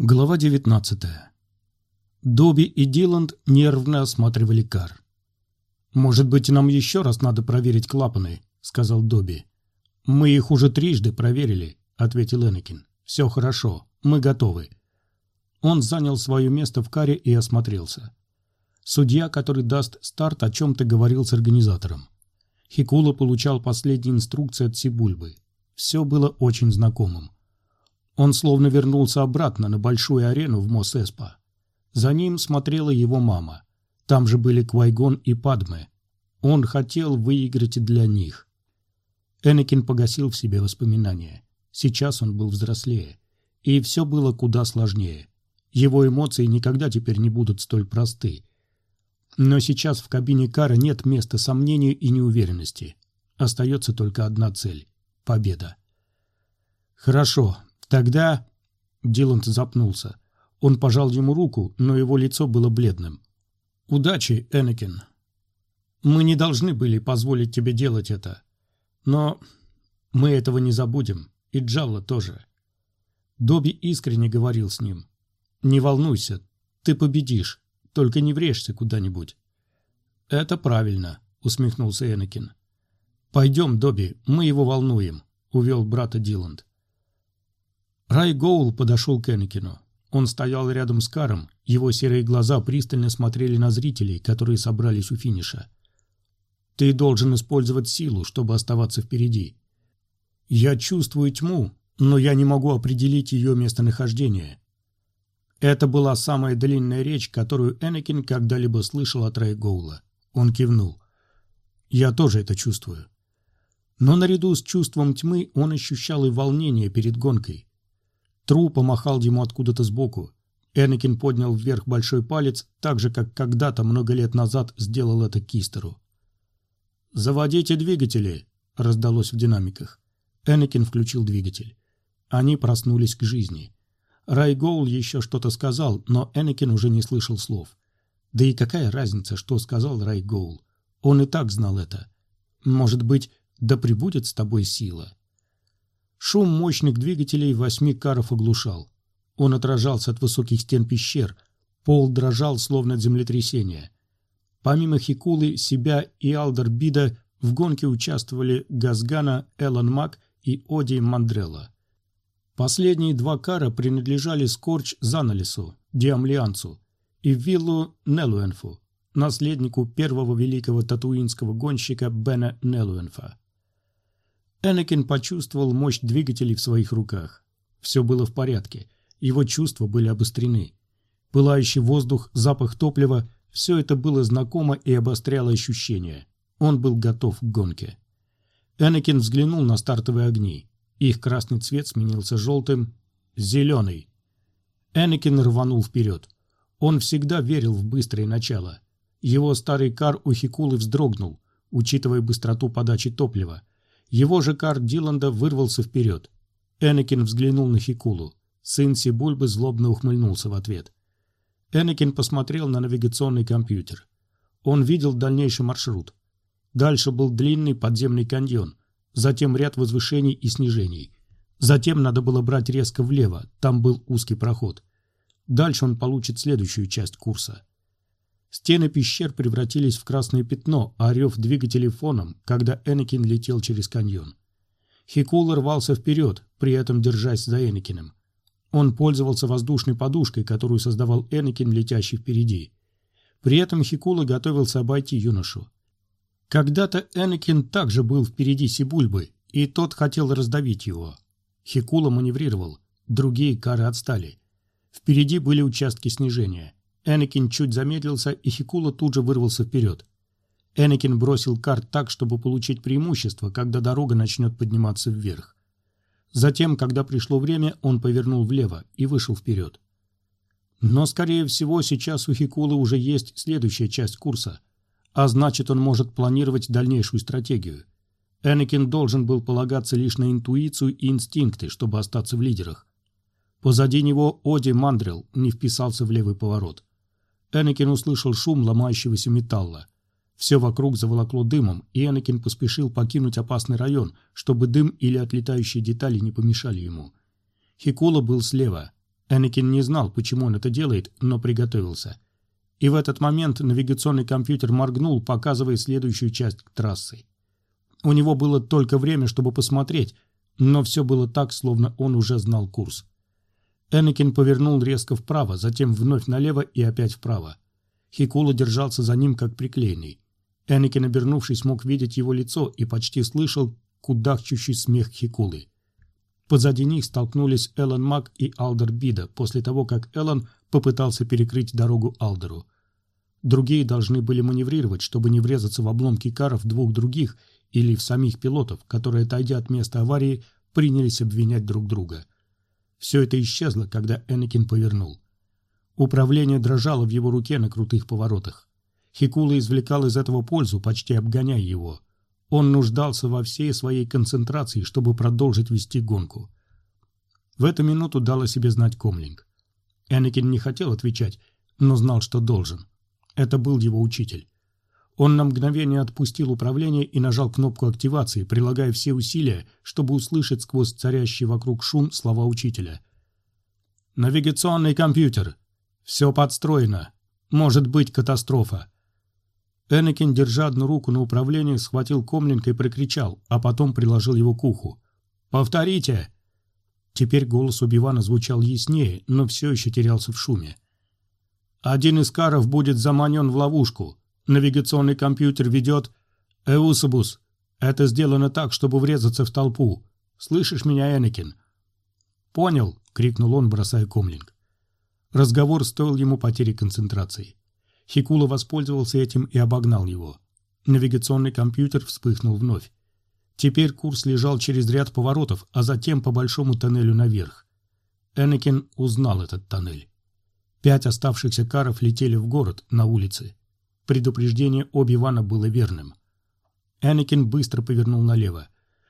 Глава 19. Добби и Диланд нервно осматривали кар. «Может быть, нам еще раз надо проверить клапаны», — сказал Добби. «Мы их уже трижды проверили», — ответил Энакин. «Все хорошо, мы готовы». Он занял свое место в каре и осмотрелся. Судья, который даст старт, о чем-то говорил с организатором. Хикула получал последние инструкции от Сибульбы. Все было очень знакомым. Он словно вернулся обратно на большую арену в Мосэспа. За ним смотрела его мама. Там же были Квайгон и Падме. Он хотел выиграть для них. Энакин погасил в себе воспоминания. Сейчас он был взрослее. И все было куда сложнее. Его эмоции никогда теперь не будут столь просты. Но сейчас в кабине Кара нет места сомнению и неуверенности. Остается только одна цель – победа. «Хорошо, Тогда... Диланд запнулся. Он пожал ему руку, но его лицо было бледным. «Удачи, Энакин. Мы не должны были позволить тебе делать это. Но мы этого не забудем, и Джалла тоже». Доби искренне говорил с ним. «Не волнуйся, ты победишь, только не врежься куда-нибудь». «Это правильно», — усмехнулся Энакин. «Пойдем, Доби, мы его волнуем», — увел брата Диланд. Рай Гоул подошел к Энакину. Он стоял рядом с Каром, его серые глаза пристально смотрели на зрителей, которые собрались у финиша. «Ты должен использовать силу, чтобы оставаться впереди. Я чувствую тьму, но я не могу определить ее местонахождение». Это была самая длинная речь, которую Энакин когда-либо слышал от Рай Гоула. Он кивнул. «Я тоже это чувствую». Но наряду с чувством тьмы он ощущал и волнение перед гонкой. Тру помахал ему откуда-то сбоку. Энакин поднял вверх большой палец, так же, как когда-то много лет назад сделал это Кистеру. «Заводите двигатели!» — раздалось в динамиках. Энакин включил двигатель. Они проснулись к жизни. Райгоул еще что-то сказал, но Энакин уже не слышал слов. Да и какая разница, что сказал Райгоул? Он и так знал это. Может быть, да прибудет с тобой сила. Шум мощных двигателей восьми каров оглушал. Он отражался от высоких стен пещер. Пол дрожал, словно от землетрясения. Помимо Хикулы, себя и Алдер Бида в гонке участвовали Газгана, Элон Мак и Оди Мандрелла. Последние два кара принадлежали Скорч Заналису, Диамлианцу, и Виллу Нелуэнфу, наследнику первого великого татуинского гонщика Бена Нелуэнфа. Энакин почувствовал мощь двигателей в своих руках. Все было в порядке, его чувства были обострены. Пылающий воздух, запах топлива – все это было знакомо и обостряло ощущения. Он был готов к гонке. Энакин взглянул на стартовые огни. Их красный цвет сменился желтым, зеленый. Энакин рванул вперед. Он всегда верил в быстрое начало. Его старый кар у Хикулы вздрогнул, учитывая быстроту подачи топлива. Его же карт Диланда вырвался вперед. Энакин взглянул на Хикулу. Сын Сибульбы злобно ухмыльнулся в ответ. Энакин посмотрел на навигационный компьютер. Он видел дальнейший маршрут. Дальше был длинный подземный каньон, затем ряд возвышений и снижений. Затем надо было брать резко влево, там был узкий проход. Дальше он получит следующую часть курса. Стены пещер превратились в красное пятно, а рев двигателей фоном, когда Энакин летел через каньон. Хикул рвался вперед, при этом держась за Энакином. Он пользовался воздушной подушкой, которую создавал Энакин, летящий впереди. При этом Хикула готовился обойти юношу. Когда-то Энакин также был впереди Сибульбы, и тот хотел раздавить его. Хикула маневрировал, другие кары отстали. Впереди были участки снижения. Энакин чуть замедлился, и Хикула тут же вырвался вперед. Энакин бросил карт так, чтобы получить преимущество, когда дорога начнет подниматься вверх. Затем, когда пришло время, он повернул влево и вышел вперед. Но, скорее всего, сейчас у Хикулы уже есть следующая часть курса, а значит, он может планировать дальнейшую стратегию. Энакин должен был полагаться лишь на интуицию и инстинкты, чтобы остаться в лидерах. Позади него Оди Мандрел не вписался в левый поворот. Энакин услышал шум ломающегося металла. Все вокруг заволокло дымом, и Энакин поспешил покинуть опасный район, чтобы дым или отлетающие детали не помешали ему. Хикула был слева. Энакин не знал, почему он это делает, но приготовился. И в этот момент навигационный компьютер моргнул, показывая следующую часть трассы. У него было только время, чтобы посмотреть, но все было так, словно он уже знал курс. Энакин повернул резко вправо, затем вновь налево и опять вправо. Хикула держался за ним, как приклеенный. Энакин, обернувшись, мог видеть его лицо и почти слышал кудахчущий смех Хикулы. Позади них столкнулись Эллен Мак и Алдер Бида после того, как Эллен попытался перекрыть дорогу Алдеру. Другие должны были маневрировать, чтобы не врезаться в обломки каров двух других или в самих пилотов, которые, отойдя от места аварии, принялись обвинять друг друга. Все это исчезло, когда Энакин повернул. Управление дрожало в его руке на крутых поворотах. Хикула извлекал из этого пользу, почти обгоняя его. Он нуждался во всей своей концентрации, чтобы продолжить вести гонку. В эту минуту дал себе знать Комлинг. Энакин не хотел отвечать, но знал, что должен. Это был его учитель. Он на мгновение отпустил управление и нажал кнопку активации, прилагая все усилия, чтобы услышать сквозь царящий вокруг шум слова учителя. «Навигационный компьютер. Все подстроено. Может быть катастрофа. Энакин, держа одну руку на управлении, схватил комлинг и прикричал, а потом приложил его к уху. «Повторите!» Теперь голос Убивана звучал яснее, но все еще терялся в шуме. «Один из каров будет заманен в ловушку. Навигационный компьютер ведет... Эусабус, это сделано так, чтобы врезаться в толпу. Слышишь меня, Энакин?» «Понял!» — крикнул он, бросая комлинг. Разговор стоил ему потери концентрации. Хикула воспользовался этим и обогнал его. Навигационный компьютер вспыхнул вновь. Теперь курс лежал через ряд поворотов, а затем по большому тоннелю наверх. Энакин узнал этот тоннель. Пять оставшихся каров летели в город, на улице. Предупреждение Оби-Вана было верным. Энакин быстро повернул налево.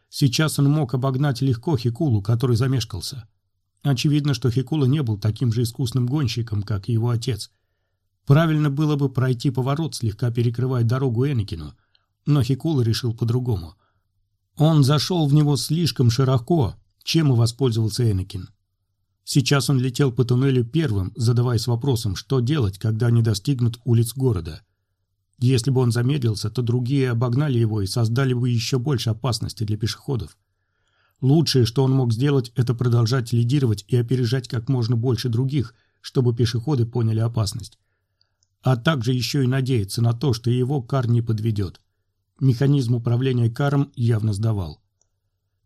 Сейчас он мог обогнать легко Хикулу, который замешкался. Очевидно, что Хикула не был таким же искусным гонщиком, как и его отец. Правильно было бы пройти поворот, слегка перекрывая дорогу Энакину, но Хикула решил по-другому. Он зашел в него слишком широко, чем и воспользовался Энакин. Сейчас он летел по туннелю первым, задаваясь вопросом, что делать, когда они достигнут улиц города. Если бы он замедлился, то другие обогнали его и создали бы еще больше опасности для пешеходов. Лучшее, что он мог сделать, это продолжать лидировать и опережать как можно больше других, чтобы пешеходы поняли опасность а также еще и надеяться на то, что его кар не подведет. Механизм управления каром явно сдавал.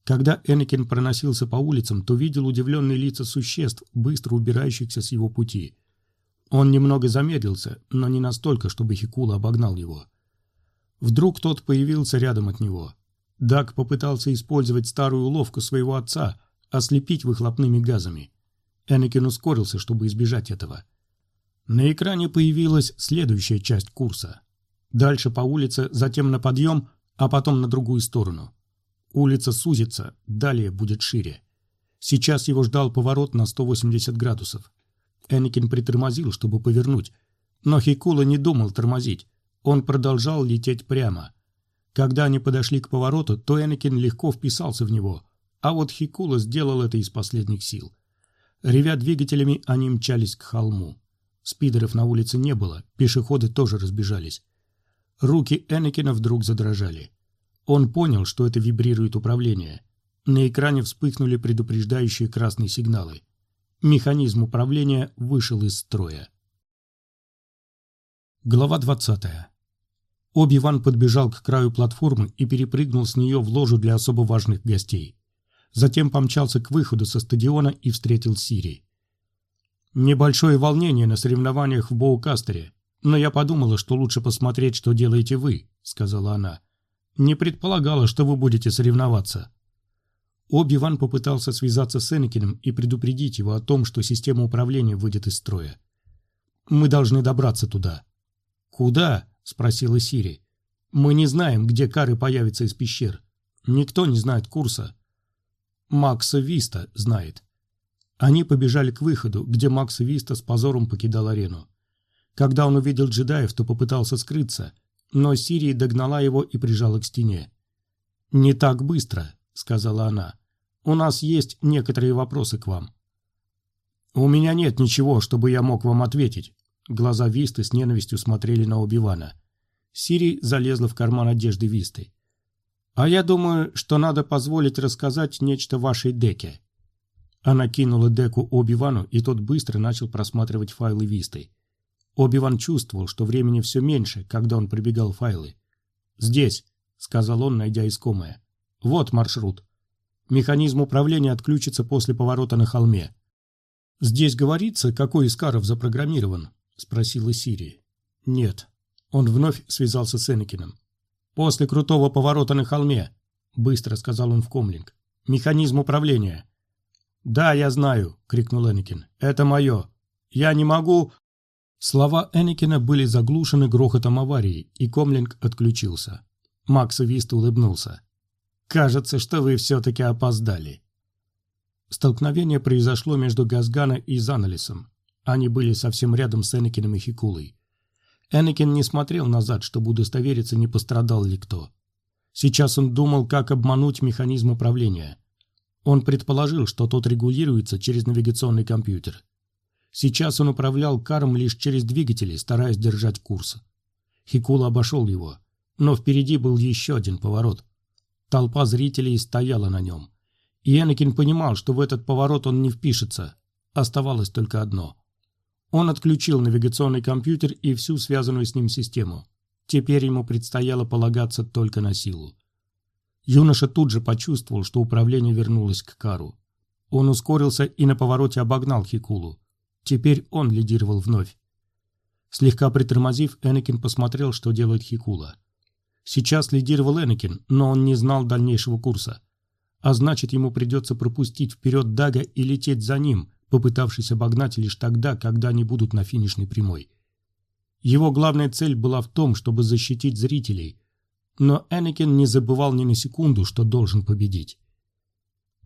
Когда Энакин проносился по улицам, то видел удивленные лица существ, быстро убирающихся с его пути. Он немного замедлился, но не настолько, чтобы Хикула обогнал его. Вдруг тот появился рядом от него. Даг попытался использовать старую уловку своего отца, ослепить выхлопными газами. Энакин ускорился, чтобы избежать этого. На экране появилась следующая часть курса. Дальше по улице, затем на подъем, а потом на другую сторону. Улица сузится, далее будет шире. Сейчас его ждал поворот на 180 градусов. Энакин притормозил, чтобы повернуть. Но Хикула не думал тормозить. Он продолжал лететь прямо. Когда они подошли к повороту, то Энакин легко вписался в него, а вот Хикула сделал это из последних сил. Ревя двигателями, они мчались к холму. Спидеров на улице не было, пешеходы тоже разбежались. Руки Энакина вдруг задрожали. Он понял, что это вибрирует управление. На экране вспыхнули предупреждающие красные сигналы. Механизм управления вышел из строя. Глава 20. Оби-Ван подбежал к краю платформы и перепрыгнул с нее в ложу для особо важных гостей. Затем помчался к выходу со стадиона и встретил Сири. Небольшое волнение на соревнованиях в Боукастере, но я подумала, что лучше посмотреть, что делаете вы, сказала она. Не предполагала, что вы будете соревноваться. Оби-Ван попытался связаться с Энакином и предупредить его о том, что система управления выйдет из строя. «Мы должны добраться туда». «Куда?» – спросила Сири. «Мы не знаем, где кары появятся из пещер. Никто не знает курса». «Макса Виста знает. Они побежали к выходу, где Макс Виста с позором покидал арену. Когда он увидел джедаев, то попытался скрыться, но Сирия догнала его и прижала к стене. «Не так быстро», — сказала она. «У нас есть некоторые вопросы к вам». «У меня нет ничего, чтобы я мог вам ответить». Глаза Висты с ненавистью смотрели на Оби-Вана. Сири залезла в карман одежды Висты. «А я думаю, что надо позволить рассказать нечто вашей деке». Она кинула деку Оби-Вану, и тот быстро начал просматривать файлы Висты. Оби-Ван чувствовал, что времени все меньше, когда он прибегал файлы. «Здесь», — сказал он, найдя искомое. «Вот маршрут. Механизм управления отключится после поворота на холме. «Здесь говорится, какой из каров запрограммирован?» – спросила Сири. «Нет». Он вновь связался с Энакином. «После крутого поворота на холме», – быстро сказал он в комлинг. «Механизм управления». «Да, я знаю», – крикнул Энакин. «Это мое. Я не могу...» Слова Энакина были заглушены грохотом аварии, и комлинг отключился. Макс Вист улыбнулся. «Кажется, что вы все-таки опоздали». Столкновение произошло между Газгана и Заналисом. Они были совсем рядом с Энакином и Хикулой. Энакин не смотрел назад, чтобы удостовериться, не пострадал ли кто. Сейчас он думал, как обмануть механизм управления. Он предположил, что тот регулируется через навигационный компьютер. Сейчас он управлял каром лишь через двигатели, стараясь держать курс. Хикула обошел его, но впереди был еще один поворот. Толпа зрителей стояла на нем. И Энакин понимал, что в этот поворот он не впишется. Оставалось только одно. Он отключил навигационный компьютер и всю связанную с ним систему. Теперь ему предстояло полагаться только на силу. Юноша тут же почувствовал, что управление вернулось к Кару. Он ускорился и на повороте обогнал Хикулу. Теперь он лидировал вновь. Слегка притормозив, Энакин посмотрел, что делает Хикула. Сейчас лидировал Энакин, но он не знал дальнейшего курса а значит ему придется пропустить вперед Дага и лететь за ним, попытавшись обогнать лишь тогда, когда они будут на финишной прямой. Его главная цель была в том, чтобы защитить зрителей, но Энакин не забывал ни на секунду, что должен победить.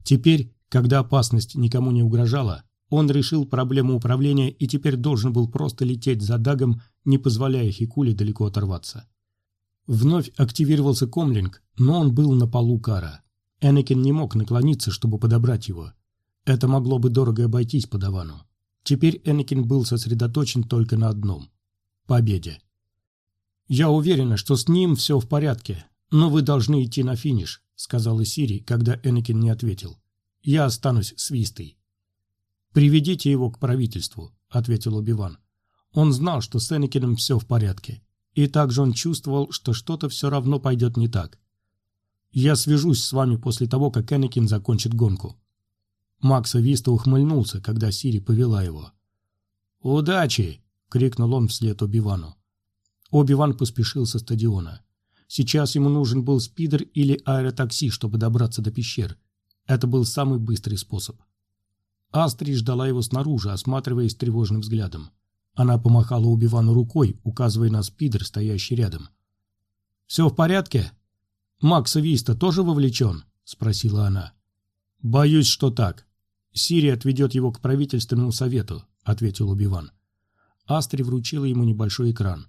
Теперь, когда опасность никому не угрожала, он решил проблему управления и теперь должен был просто лететь за Дагом, не позволяя Хикуле далеко оторваться. Вновь активировался комлинг, но он был на полу кара. Энакин не мог наклониться, чтобы подобрать его. Это могло бы дорого обойтись подавану. Теперь Энакин был сосредоточен только на одном – победе. «Я уверена, что с ним все в порядке, но вы должны идти на финиш», – сказала Сири, когда Энакин не ответил. «Я останусь с Вистой». «Приведите его к правительству», – ответил Убиван. Он знал, что с Энакином все в порядке. И также он чувствовал, что что-то все равно пойдет не так. Я свяжусь с вами после того, как Энакин закончит гонку». Макса Виста ухмыльнулся, когда Сири повела его. «Удачи!» — крикнул он вслед Оби-Вану. Оби-Ван поспешил со стадиона. Сейчас ему нужен был спидер или аэротакси, чтобы добраться до пещер. Это был самый быстрый способ. Астри ждала его снаружи, осматриваясь тревожным взглядом. Она помахала Оби-Вану рукой, указывая на спидер, стоящий рядом. «Все в порядке?» Макса Виста тоже вовлечен?» – спросила она. «Боюсь, что так. Сирия отведет его к правительственному совету», – ответил Убиван. Астри вручила ему небольшой экран.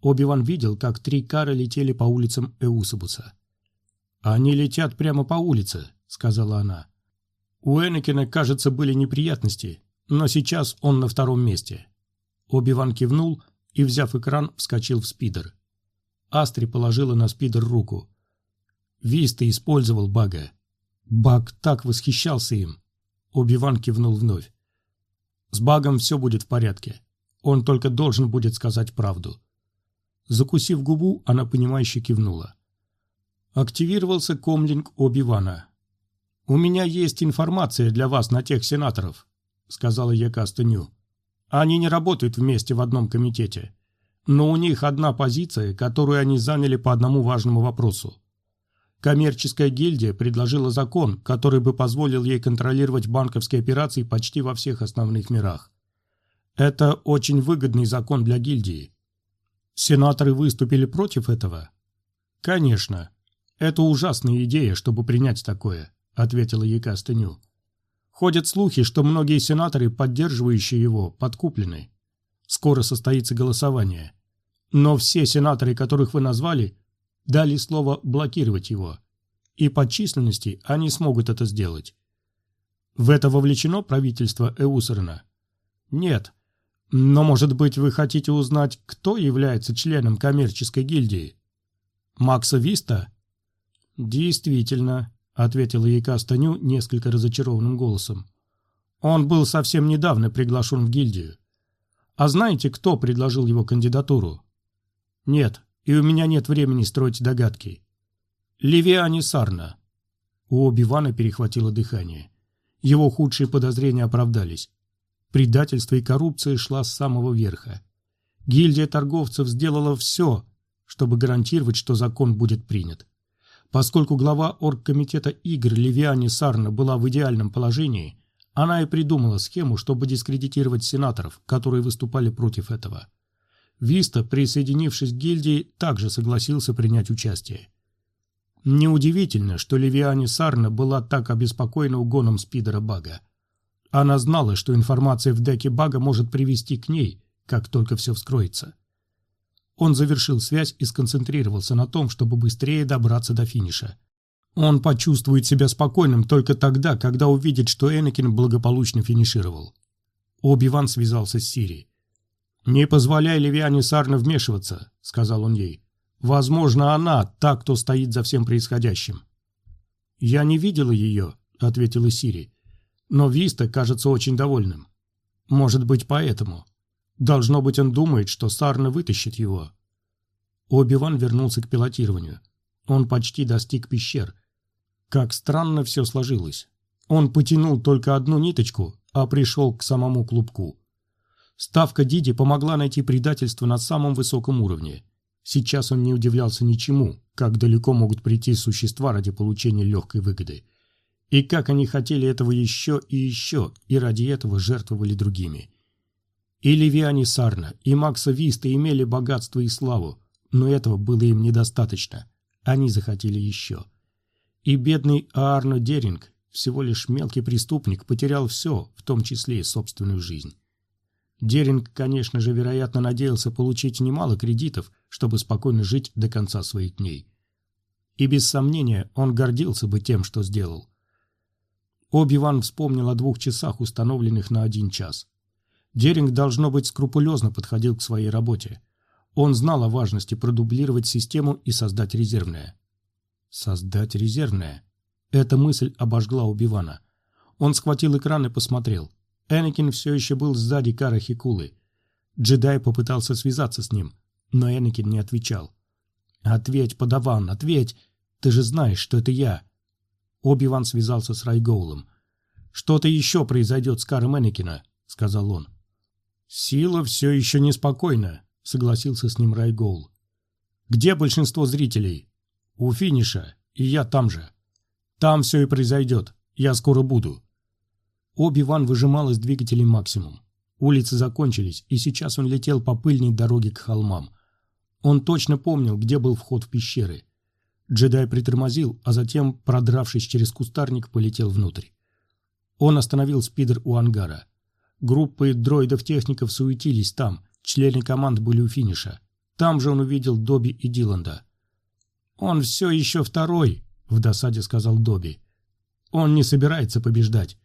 Оби-Ван видел, как три кара летели по улицам Эусабуса. «Они летят прямо по улице», — сказала она. «У Энакина, кажется, были неприятности, но сейчас он на втором месте». Оби-Ван кивнул и, взяв экран, вскочил в спидер. Астри положила на спидер руку. Виста использовал бага. Баг так восхищался им. Оби-Ван кивнул вновь. С багом все будет в порядке. Он только должен будет сказать правду. Закусив губу, она понимающе кивнула. Активировался комлинг Оби-Вана. «У меня есть информация для вас на тех сенаторов», — сказала я Кастеню. «Они не работают вместе в одном комитете, но у них одна позиция, которую они заняли по одному важному вопросу. Коммерческая гильдия предложила закон, который бы позволил ей контролировать банковские операции почти во всех основных мирах. Это очень выгодный закон для гильдии. Сенаторы выступили против этого? Конечно. Это ужасная идея, чтобы принять такое, ответила Яка. Ходят слухи, что многие сенаторы, поддерживающие его, подкуплены. Скоро состоится голосование. Но все сенаторы, которых вы назвали, дали слово блокировать его, и по численности они смогут это сделать. В это вовлечено правительство Эусерна. Нет. Но, может быть, вы хотите узнать, кто является членом коммерческой гильдии? Макса Виста? Действительно, ответила ей Кастаню несколько разочарованным голосом. Он был совсем недавно приглашен в гильдию. А знаете, кто предложил его кандидатуру? Нет, и у меня нет времени строить догадки. Ливиани Сарна. У Оби-Вана перехватило дыхание. Его худшие подозрения оправдались. Предательство и коррупция шла с самого верха. Гильдия торговцев сделала все, чтобы гарантировать, что закон будет принят. Поскольку глава оргкомитета игр Ливиани Сарна была в идеальном положении, она и придумала схему, чтобы дискредитировать сенаторов, которые выступали против этого. Виста, присоединившись к гильдии, также согласился принять участие. Неудивительно, что Ливиани Сарна была так обеспокоена угоном спидера Бага. Она знала, что информация в деке Бага может привести к ней, как только все вскроется. Он завершил связь и сконцентрировался на том, чтобы быстрее добраться до финиша. Он почувствует себя спокойным только тогда, когда увидит, что Энакин благополучно финишировал. Оби-Ван связался с Сирией. «Не позволяй Левиане Сарна вмешиваться», — сказал он ей. «Возможно, она та, кто стоит за всем происходящим». «Я не видела ее», — ответила Сири. «Но Виста кажется очень довольным. Может быть, поэтому. Должно быть, он думает, что Сарна вытащит его». Оби-Ван вернулся к пилотированию. Он почти достиг пещер. Как странно все сложилось. Он потянул только одну ниточку, а пришел к самому клубку. Ставка Диди помогла найти предательство на самом высоком уровне. Сейчас он не удивлялся ничему, как далеко могут прийти существа ради получения легкой выгоды. И как они хотели этого еще и еще, и ради этого жертвовали другими. И Левиани Сарна, и Макса Виста имели богатство и славу, но этого было им недостаточно. Они захотели еще. И бедный Аарно Деринг, всего лишь мелкий преступник, потерял все, в том числе и собственную жизнь. Деринг, конечно же, вероятно, надеялся получить немало кредитов, чтобы спокойно жить до конца своих дней. И без сомнения он гордился бы тем, что сделал. Оби-Ван вспомнил о двух часах, установленных на один час. Деринг, должно быть, скрупулезно подходил к своей работе. Он знал о важности продублировать систему и создать резервное. Создать резервное. Эта мысль обожгла Оби-Вана. Он схватил экран и посмотрел. Энакин все еще был сзади Кара Хикулы. Джедай попытался связаться с ним, но Энакин не отвечал. «Ответь, подаван, ответь! Ты же знаешь, что это я!» Оби-Ван связался с Райгоулом. «Что-то еще произойдет с Каром Энакина», — сказал он. «Сила все еще неспокойна», — согласился с ним Райгоул. «Где большинство зрителей?» «У финиша, и я там же. Там все и произойдет. Я скоро буду». Оби-Ван выжимал из двигателей максимум. Улицы закончились, и сейчас он летел по пыльной дороге к холмам. Он точно помнил, где был вход в пещеры. Джедай притормозил, а затем, продравшись через кустарник, полетел внутрь. Он остановил спидер у ангара. Группы дроидов-техников суетились там, члены команд были у финиша. Там же он увидел Доби и Диланда. «Он все еще второй», — в досаде сказал Доби. «Он не собирается побеждать.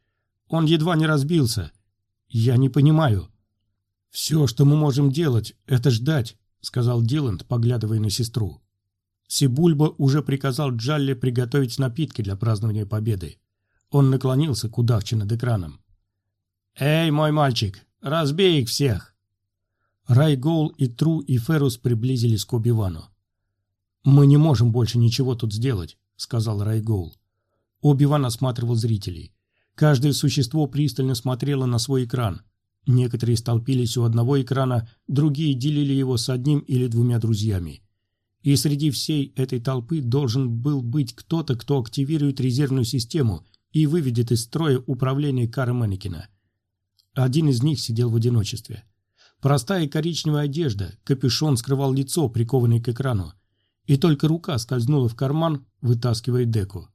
Он едва не разбился. Я не понимаю. Все, что мы можем делать, это ждать, сказал Диланд, поглядывая на сестру. Сибульба уже приказал Джалле приготовить напитки для празднования победы. Он наклонился к удавче над экраном. «Эй, мой мальчик, разбей их всех!» Райгол и Тру и Ферус приблизились к Оби-Вану. «Мы не можем больше ничего тут сделать», — сказал Райгол. Оби-Ван осматривал зрителей. Каждое существо пристально смотрело на свой экран. Некоторые столпились у одного экрана, другие делили его с одним или двумя друзьями. И среди всей этой толпы должен был быть кто-то, кто активирует резервную систему и выведет из строя управление Кара Менекина. Один из них сидел в одиночестве. Простая коричневая одежда, капюшон скрывал лицо, прикованное к экрану, и только рука скользнула в карман, вытаскивая деку.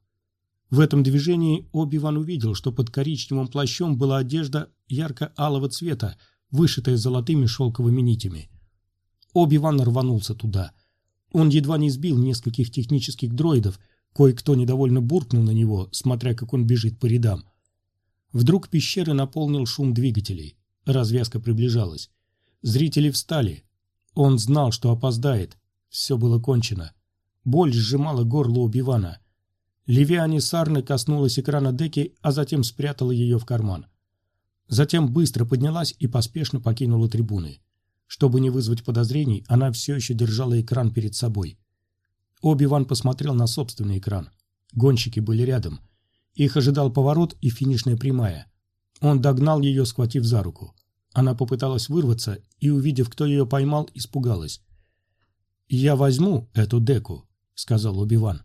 В этом движении Оби-Ван увидел, что под коричневым плащом была одежда ярко-алого цвета, вышитая золотыми шелковыми нитями. Оби-Ван рванулся туда. Он едва не сбил нескольких технических дроидов, кое-кто недовольно буркнул на него, смотря как он бежит по рядам. Вдруг пещеры наполнил шум двигателей. Развязка приближалась. Зрители встали. Он знал, что опоздает. Все было кончено. Боль сжимала горло Убивана. Левиане Сарны коснулась экрана деки, а затем спрятала ее в карман. Затем быстро поднялась и поспешно покинула трибуны. Чтобы не вызвать подозрений, она все еще держала экран перед собой. Оби-Ван посмотрел на собственный экран. Гонщики были рядом. Их ожидал поворот и финишная прямая. Он догнал ее, схватив за руку. Она попыталась вырваться и, увидев, кто ее поймал, испугалась. «Я возьму эту деку», — сказал Оби-Ван.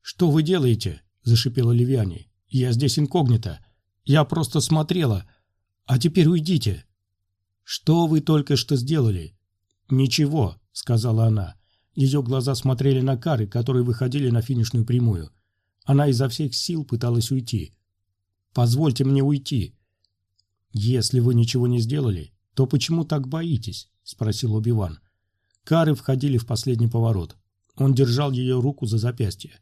«Что вы делаете?» – зашипела Ливиани. «Я здесь инкогнито. Я просто смотрела. А теперь уйдите». «Что вы только что сделали?» «Ничего», – сказала она. Ее глаза смотрели на кары, которые выходили на финишную прямую. Она изо всех сил пыталась уйти. «Позвольте мне уйти». «Если вы ничего не сделали, то почему так боитесь?» – спросил Оби-Ван. Кары входили в последний поворот. Он держал ее руку за запястье.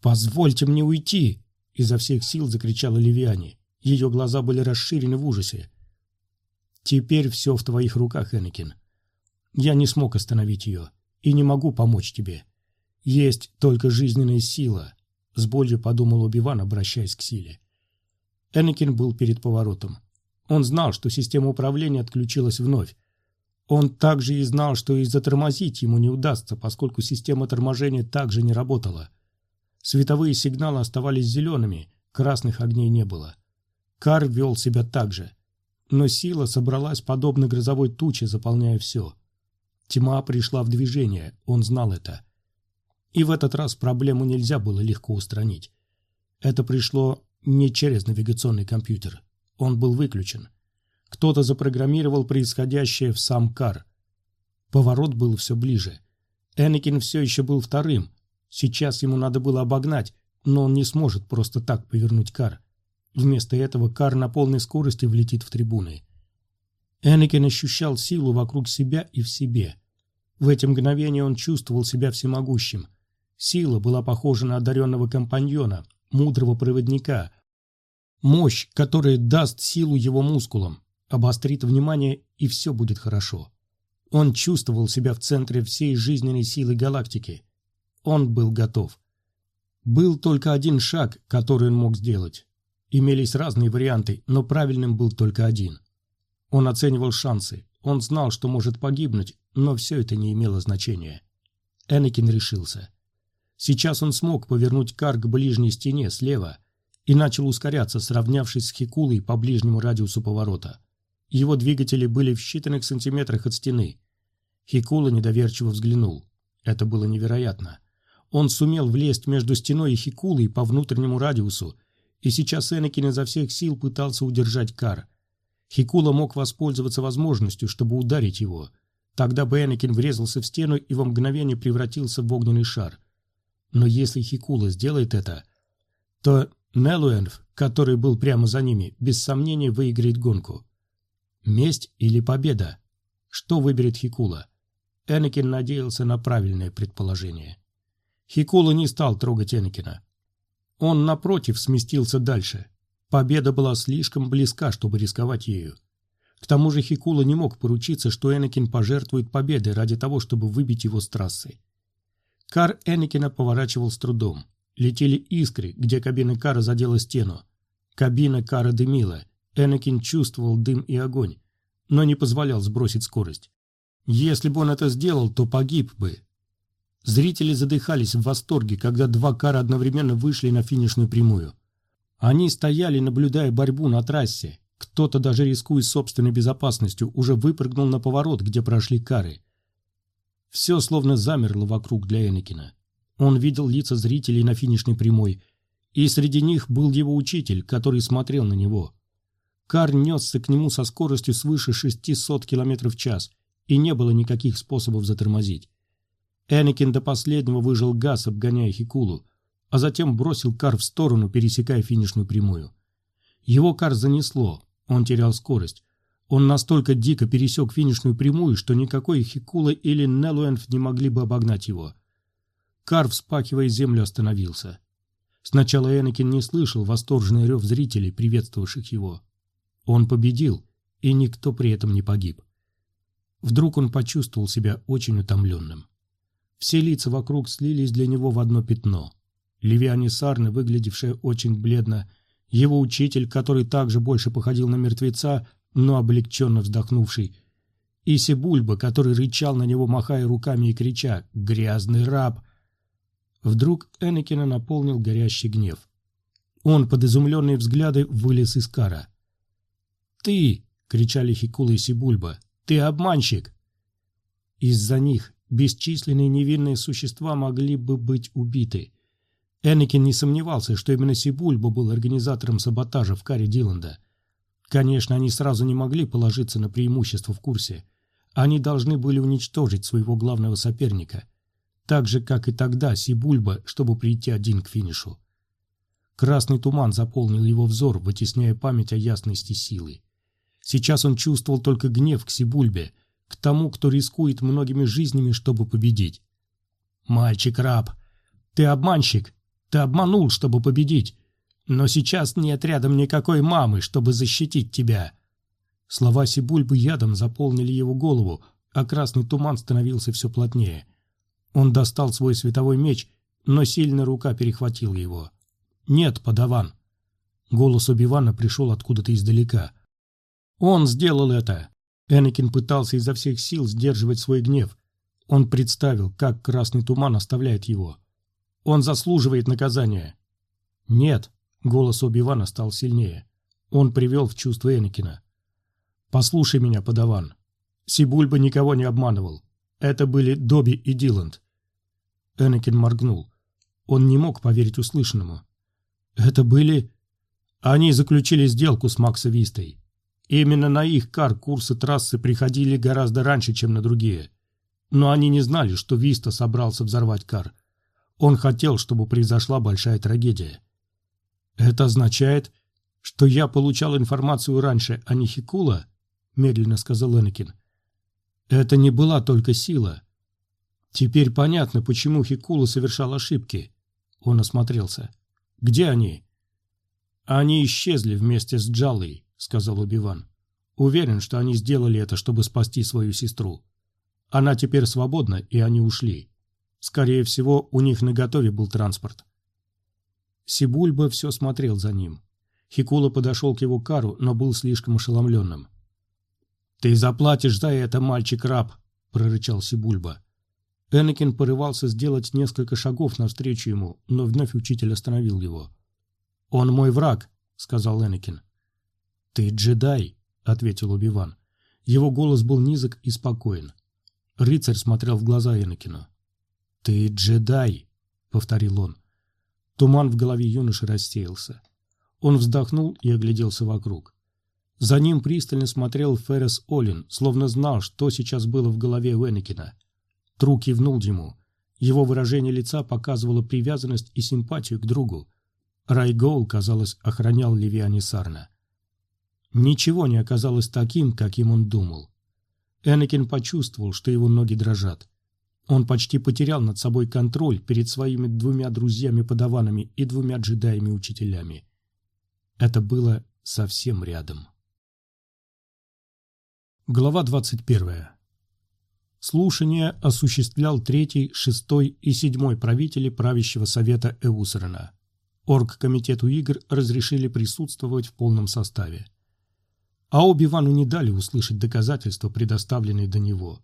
«Позвольте мне уйти!» – изо всех сил закричала Ливиани. Ее глаза были расширены в ужасе. «Теперь все в твоих руках, Энакин. Я не смог остановить ее и не могу помочь тебе. Есть только жизненная сила», – с болью подумал Убиван, обращаясь к силе. Энакин был перед поворотом. Он знал, что система управления отключилась вновь. Он также и знал, что и затормозить ему не удастся, поскольку система торможения также не работала – Световые сигналы оставались зелеными, красных огней не было. Кар вел себя так же. Но сила собралась подобно грозовой туче, заполняя все. Тьма пришла в движение, он знал это. И в этот раз проблему нельзя было легко устранить. Это пришло не через навигационный компьютер. Он был выключен. Кто-то запрограммировал происходящее в сам Кар. Поворот был все ближе. Энакин все еще был вторым, Сейчас ему надо было обогнать, но он не сможет просто так повернуть кар. Вместо этого кар на полной скорости влетит в трибуны. Энакин ощущал силу вокруг себя и в себе. В эти мгновения он чувствовал себя всемогущим. Сила была похожа на одаренного компаньона, мудрого проводника. Мощь, которая даст силу его мускулам, обострит внимание, и все будет хорошо. Он чувствовал себя в центре всей жизненной силы галактики – он был готов. Был только один шаг, который он мог сделать. Имелись разные варианты, но правильным был только один. Он оценивал шансы. Он знал, что может погибнуть, но все это не имело значения. Энакин решился. Сейчас он смог повернуть кар к ближней стене слева и начал ускоряться, сравнявшись с Хикулой по ближнему радиусу поворота. Его двигатели были в считанных сантиметрах от стены. Хикула недоверчиво взглянул. Это было невероятно. Он сумел влезть между стеной и Хикулой по внутреннему радиусу, и сейчас Энакин изо всех сил пытался удержать Кар. Хикула мог воспользоваться возможностью, чтобы ударить его. Тогда бы Энакин врезался в стену и во мгновение превратился в огненный шар. Но если Хикула сделает это, то Нелуэнф, который был прямо за ними, без сомнения выиграет гонку. Месть или победа? Что выберет Хикула? Энакин надеялся на правильное предположение. Хикула не стал трогать Энакина. Он, напротив, сместился дальше. Победа была слишком близка, чтобы рисковать ею. К тому же Хикула не мог поручиться, что Энакин пожертвует победой ради того, чтобы выбить его с трассы. Кар Энакина поворачивал с трудом. Летели искры, где кабина Кара задела стену. Кабина Кара дымила. Энакин чувствовал дым и огонь, но не позволял сбросить скорость. Если бы он это сделал, то погиб бы, Зрители задыхались в восторге, когда два кара одновременно вышли на финишную прямую. Они стояли, наблюдая борьбу на трассе. Кто-то, даже рискуя собственной безопасностью, уже выпрыгнул на поворот, где прошли кары. Все словно замерло вокруг для Энакина. Он видел лица зрителей на финишной прямой, и среди них был его учитель, который смотрел на него. Кар несся к нему со скоростью свыше 600 км в час, и не было никаких способов затормозить. Энакин до последнего выжил газ, обгоняя Хикулу, а затем бросил кар в сторону, пересекая финишную прямую. Его кар занесло, он терял скорость. Он настолько дико пересек финишную прямую, что никакой Хикула или Нелуэнф не могли бы обогнать его. Кар, вспахивая землю, остановился. Сначала Энакин не слышал восторженный рев зрителей, приветствовавших его. Он победил, и никто при этом не погиб. Вдруг он почувствовал себя очень утомленным. Все лица вокруг слились для него в одно пятно. Левиане Сарны, выглядевшая очень бледно, его учитель, который также больше походил на мертвеца, но облегченно вздохнувший, и Сибульба, который рычал на него, махая руками и крича «Грязный раб!». Вдруг Энакина наполнил горящий гнев. Он под изумленные взгляды вылез из кара. «Ты!» — кричали Хикула и Сибульба. «Ты обманщик!» Из-за них бесчисленные невинные существа могли бы быть убиты. Энакин не сомневался, что именно Сибульба был организатором саботажа в каре Диланда. Конечно, они сразу не могли положиться на преимущество в курсе. Они должны были уничтожить своего главного соперника. Так же, как и тогда Сибульба, чтобы прийти один к финишу. Красный туман заполнил его взор, вытесняя память о ясности силы. Сейчас он чувствовал только гнев к Сибульбе, к тому, кто рискует многими жизнями, чтобы победить. «Мальчик-раб, ты обманщик, ты обманул, чтобы победить, но сейчас нет рядом никакой мамы, чтобы защитить тебя». Слова Сибульбы ядом заполнили его голову, а красный туман становился все плотнее. Он достал свой световой меч, но сильная рука перехватила его. «Нет, подаван!» Голос Убивана пришел откуда-то издалека. «Он сделал это!» Энакин пытался изо всех сил сдерживать свой гнев. Он представил, как красный туман оставляет его. «Он заслуживает наказания!» «Нет!» — голос Убивана стал сильнее. Он привел в чувство Энакина. «Послушай меня, подаван. Сибульба никого не обманывал. Это были Доби и Диланд». Энакин моргнул. Он не мог поверить услышанному. Это были... Они заключили сделку с Макса Вистой. Именно на их кар курсы трассы приходили гораздо раньше, чем на другие. Но они не знали, что Виста собрался взорвать кар. Он хотел, чтобы произошла большая трагедия. «Это означает, что я получал информацию раньше, а не Хикула?» – медленно сказал Энакин. «Это не была только сила. Теперь понятно, почему Хикула совершал ошибки». Он осмотрелся. Где они?» «Они исчезли вместе с Джалой», — сказал Убиван. «Уверен, что они сделали это, чтобы спасти свою сестру. Она теперь свободна, и они ушли. Скорее всего, у них наготове был транспорт». Сибульба все смотрел за ним. Хикула подошел к его кару, но был слишком ошеломленным. «Ты заплатишь за это, мальчик-раб!» — прорычал Сибульба. Энакин порывался сделать несколько шагов навстречу ему, но вновь учитель остановил его. «Он мой враг», — сказал Энакин. «Ты джедай», — ответил Убиван. Его голос был низок и спокоен. Рыцарь смотрел в глаза Энакину. «Ты джедай», — повторил он. Туман в голове юноши рассеялся. Он вздохнул и огляделся вокруг. За ним пристально смотрел Феррес Олин, словно знал, что сейчас было в голове Энакина — Тру кивнул ему. Его выражение лица показывало привязанность и симпатию к другу. Райгоул, казалось, охранял Левиане Сарна. Ничего не оказалось таким, каким он думал. Энакин почувствовал, что его ноги дрожат. Он почти потерял над собой контроль перед своими двумя друзьями-подаванами и двумя джедаями-учителями. Это было совсем рядом. Глава двадцать первая. Слушание осуществлял третий, шестой и седьмой правители правящего совета Эусерена. Оргкомитету игр разрешили присутствовать в полном составе. А Оби-Вану не дали услышать доказательства, предоставленные до него.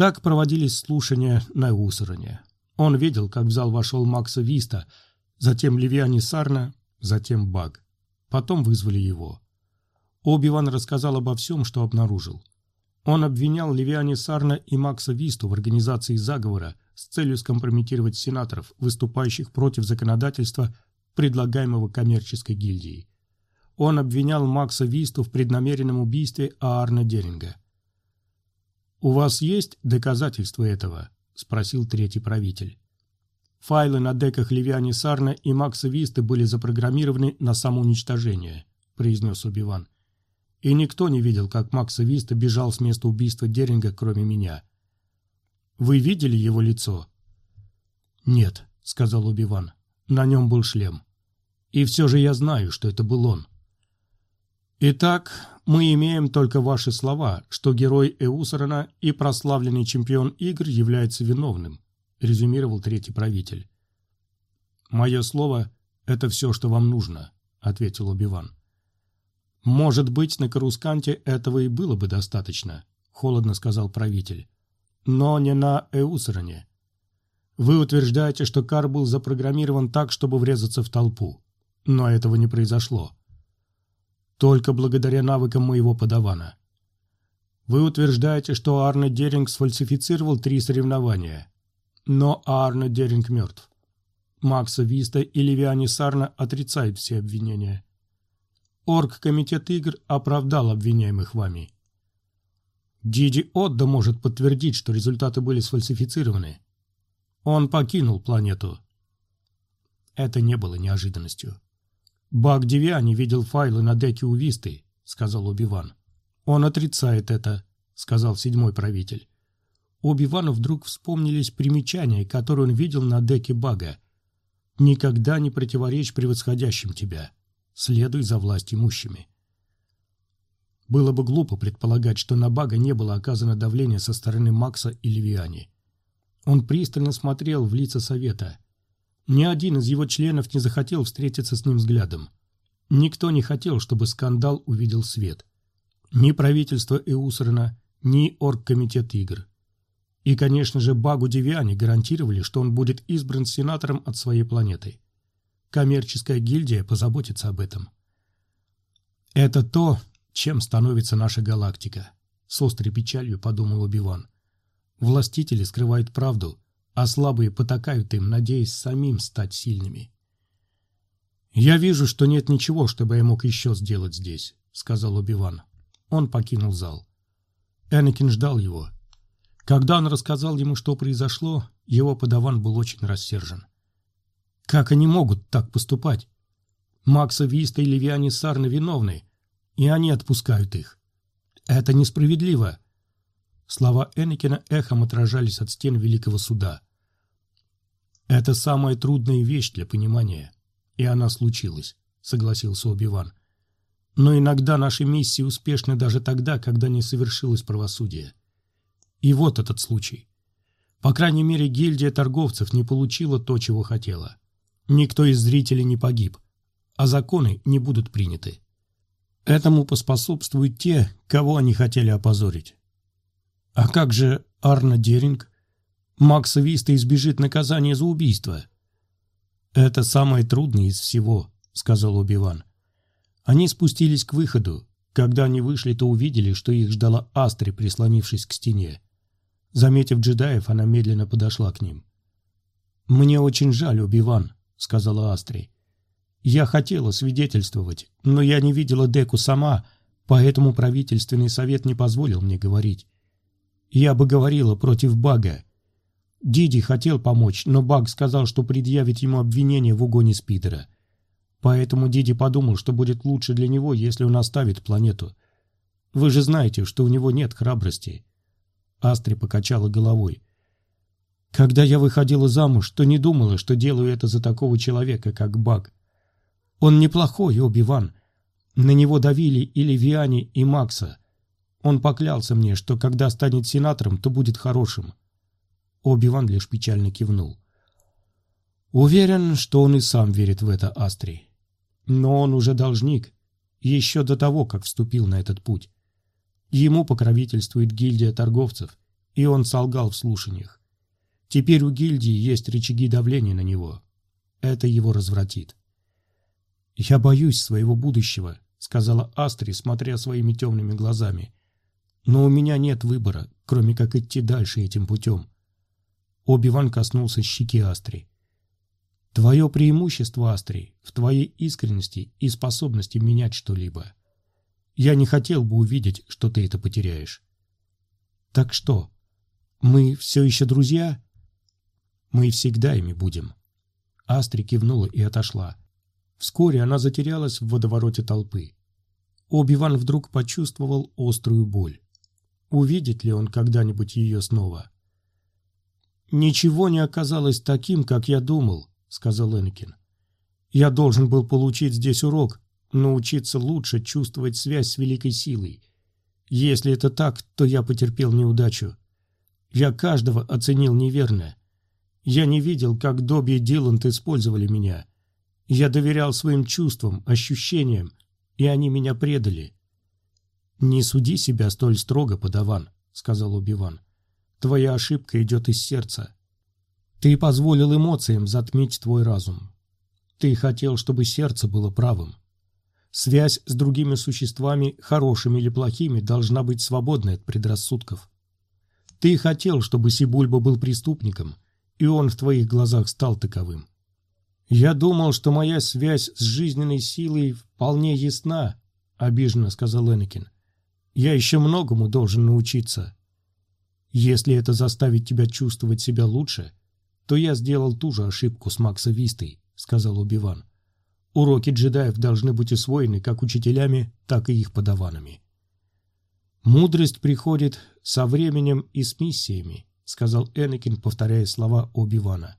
Так проводились слушания на Эусерене. Он видел, как в зал вошел Макса Виста, затем Левиани Сарна, затем Баг. Потом вызвали его. Оби-Ван рассказал обо всем, что обнаружил. Он обвинял Левиане Сарна и Макса Висту в организации заговора с целью скомпрометировать сенаторов, выступающих против законодательства, предлагаемого коммерческой гильдией. Он обвинял Макса Висту в преднамеренном убийстве Аарна Деринга. «У вас есть доказательства этого?» – спросил третий правитель. Файлы на деках Левиане Сарна и Макса Висты были запрограммированы на самоуничтожение, произнес Убиван и никто не видел, как Макса Виста бежал с места убийства Деринга, кроме меня. Вы видели его лицо? Нет, сказал Убиван. На нем был шлем. И все же я знаю, что это был он. Итак, мы имеем только ваши слова, что герой Эусарана и прославленный чемпион игр является виновным, резюмировал третий правитель. Мое слово – это все, что вам нужно, ответил Убиван. Может быть, на Карусканте этого и было бы достаточно, холодно сказал правитель. Но не на Эусаране. Вы утверждаете, что Кар был запрограммирован так, чтобы врезаться в толпу. Но этого не произошло. Только благодаря навыкам моего подавана. Вы утверждаете, что Арне Деринг сфальсифицировал три соревнования. Но Арне Деринг мертв. Макса Виста и Левиани Сарна отрицают все обвинения. Орг-комитет игр оправдал обвиняемых вами. Диди Отда может подтвердить, что результаты были сфальсифицированы. Он покинул планету. Это не было неожиданностью. «Бак Девиани видел файлы на деке у Висты», — сказал Убиван. «Он отрицает это», — сказал седьмой правитель. Оби-Вану вдруг вспомнились примечания, которые он видел на деке Бага. «Никогда не противоречь превосходящим тебя. Следуй за власть имущими». Было бы глупо предполагать, что на Бага не было оказано давление со стороны Макса и Левиани. Он пристально смотрел в лица совета. Ни один из его членов не захотел встретиться с ним взглядом. Никто не хотел, чтобы скандал увидел свет. Ни правительство Эусрена, ни оргкомитет игр. И, конечно же, Багу Девиане гарантировали, что он будет избран сенатором от своей планеты. Коммерческая гильдия позаботится об этом. «Это то, чем становится наша галактика», — с острой печалью подумал Убиван. Властители скрывают правду, а слабые потакают им, надеясь самим стать сильными. «Я вижу, что нет ничего, чтобы я мог еще сделать здесь», — сказал Убиван. Он покинул зал. Энакин ждал его. Когда он рассказал ему, что произошло, его подаван был очень рассержен. «Как они могут так поступать? Макса Виста и Левиани Сарна виновны, и они отпускают их. Это несправедливо. Слова Энакина эхом отражались от стен Великого Суда. «Это самая трудная вещь для понимания, и она случилась», — согласился Оби-Ван. «Но иногда наши миссии успешны даже тогда, когда не совершилось правосудие. И вот этот случай. По крайней мере, гильдия торговцев не получила то, чего хотела. Никто из зрителей не погиб, а законы не будут приняты. Этому поспособствуют те, кого они хотели опозорить. А как же Арна Деринг? Макс Виста избежит наказания за убийство. Это самое трудное из всего, сказал Убиван. Они спустились к выходу. Когда они вышли, то увидели, что их ждала Астри, прислонившись к стене. Заметив джедаев, она медленно подошла к ним. «Мне очень жаль, Убиван», — сказала Астри. «Я хотела свидетельствовать, но я не видела Деку сама, поэтому правительственный совет не позволил мне говорить. Я бы говорила против Бага. Диди хотел помочь, но Баг сказал, что предъявит ему обвинение в угоне Спидера. Поэтому Диди подумал, что будет лучше для него, если он оставит планету. Вы же знаете, что у него нет храбрости. Астри покачала головой. Когда я выходила замуж, то не думала, что делаю это за такого человека, как Баг. Он неплохой, Оби-Ван. На него давили и Левиани, и Макса. Он поклялся мне, что когда станет сенатором, то будет хорошим. Оби-Ван лишь печально кивнул. Уверен, что он и сам верит в это Астри. Но он уже должник, еще до того, как вступил на этот путь. Ему покровительствует гильдия торговцев, и он солгал в слушаниях. Теперь у гильдии есть рычаги давления на него. Это его развратит. «Я боюсь своего будущего», — сказала Астри, смотря своими темными глазами. Но у меня нет выбора, кроме как идти дальше этим путем. Оби-Ван коснулся щеки Астри. Твое преимущество, Астри, в твоей искренности и способности менять что-либо. Я не хотел бы увидеть, что ты это потеряешь. Так что, мы все еще друзья? Мы всегда ими будем. Астри кивнула и отошла. Вскоре она затерялась в водовороте толпы. Оби-Ван вдруг почувствовал острую боль. Увидит ли он когда-нибудь ее снова? «Ничего не оказалось таким, как я думал», — сказал Энакин. «Я должен был получить здесь урок, научиться лучше чувствовать связь с великой силой. Если это так, то я потерпел неудачу. Я каждого оценил неверно. Я не видел, как Добби и Диланд использовали меня. Я доверял своим чувствам, ощущениям, и они меня предали. «Не суди себя столь строго, подаван», — сказал Убиван. «Твоя ошибка идет из сердца. Ты позволил эмоциям затмить твой разум. Ты хотел, чтобы сердце было правым. Связь с другими существами, хорошими или плохими, должна быть свободной от предрассудков. Ты хотел, чтобы Сибульба был преступником, и он в твоих глазах стал таковым. Я думал, что моя связь с жизненной силой вполне ясна, обиженно сказал Энакин. Я еще многому должен научиться. Если это заставит тебя чувствовать себя лучше, то я сделал ту же ошибку с Макса Вистой, сказал Убиван. Уроки джедаев должны быть усвоены как учителями, так и их подаванами. Мудрость приходит со временем и с миссиями, сказал Энакин, повторяя слова Оби-Вана.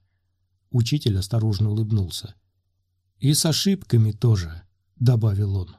Учитель осторожно улыбнулся. И с ошибками тоже, добавил он.